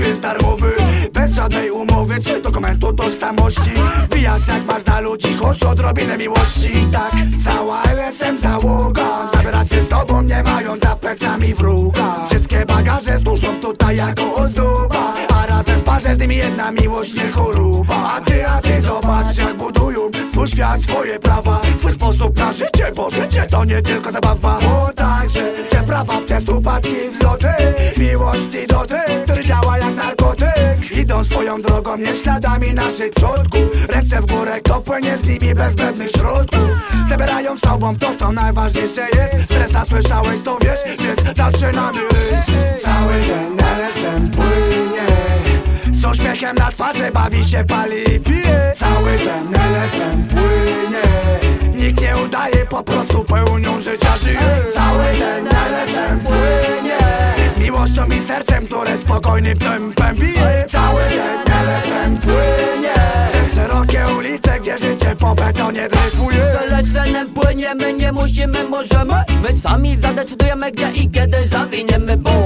jest darmowy. Bez żadnej umowy czy dokumentu tożsamości. Wbijasz jak masz na ludzi, choć odrobinę miłości. Tak, cała LSM załoga. Zabiera się z tobą, nie mając za plecami wróga. Wszystkie bagaże służą tutaj jako ozdoba. A razem w parze z nimi jedna miłość, nie choroba A ty, a ty zobacz swój świat, swoje prawa. Twój sposób na życie, bo życie to nie tylko zabawa. Bo także przeprawa przez upadki i wzloty Miłości do tych, który działa jak narkotyk. Idą swoją drogą, nie śladami naszych przodków. Ręce w górę, kto płynie z nimi bez zbędnych środków. Zabierają z tobą to, co najważniejsze jest. Stresa słyszałeś, to wiesz, więc zaczynamy na twarzy bawi się, pali i pije. Cały ten LSM płynie. Nikt nie udaje, po prostu pełnią życia żyje. Cały ten LSM płynie. Z miłością i sercem, które spokojnie w tempem bije. Cały ten LSM płynie. Przez szerokie ulice, gdzie życie po betonie dryfuje. Zaleceniem płyniemy, nie musimy, możemy. My sami zadecydujemy gdzie i kiedy zawiniemy Bo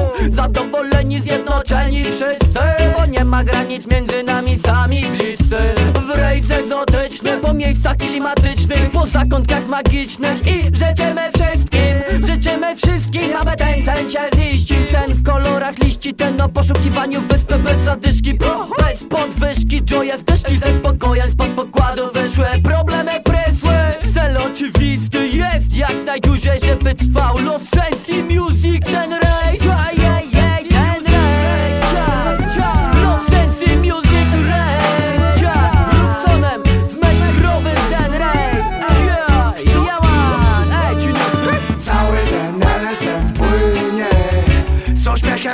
ma granic między nami sami bliscy. W rejs egzotyczny, po miejscach klimatycznych Po zakątkach magicznych. I życzymy wszystkim Życzymy wszystkim, aby ten sen się ziścił. Sen w kolorach liści, ten o poszukiwaniu wyspy bez zadyszki. Bez podwyżki, czuję zdyszki ze spokojem spod pokładu wyszły Problemy prysły, cel oczywisty jest jak najdłużej, żeby trwał Love sense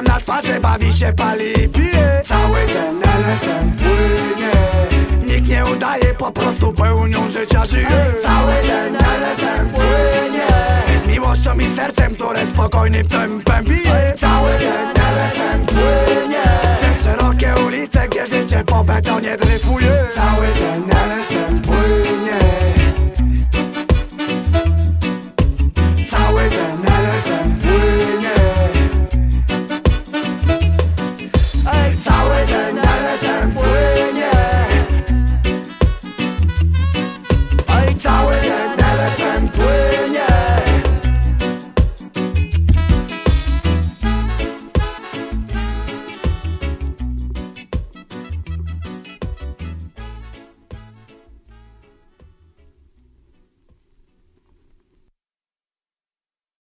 na twarzy bawi się, pali pije. Cały ten LSM płynie. Nikt nie udaje, po prostu pełnią życia żyje. Cały ten LSM płynie. Z miłością i sercem, które spokojnie w tempem